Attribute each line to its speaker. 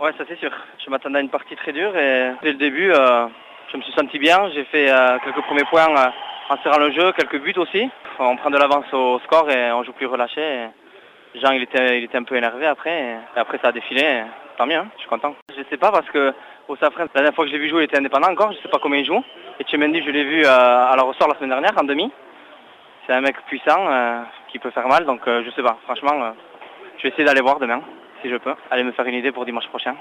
Speaker 1: Ouais, ça c'est sûr. Je m'attendais à une partie très dure et dès le début, euh, je me suis senti bien. J'ai fait euh, quelques premiers points euh, en serrant le jeu, quelques buts aussi. On prend de l'avance au score et on joue plus relâché. Jean, il était, il était un peu énervé après. Et après, ça a défilé. et Tant mieux, hein, je suis content. Je sais pas parce que au Safran, la dernière fois que je l'ai vu jouer, il était indépendant encore. Je sais pas comment il joue. Et Chemendi, je l'ai vu à la ressort la semaine dernière en demi. C'est un mec puissant qui peut faire mal. Donc je sais pas. Franchement, je vais essayer d'aller voir demain si je peux. Aller me faire une idée pour dimanche prochain.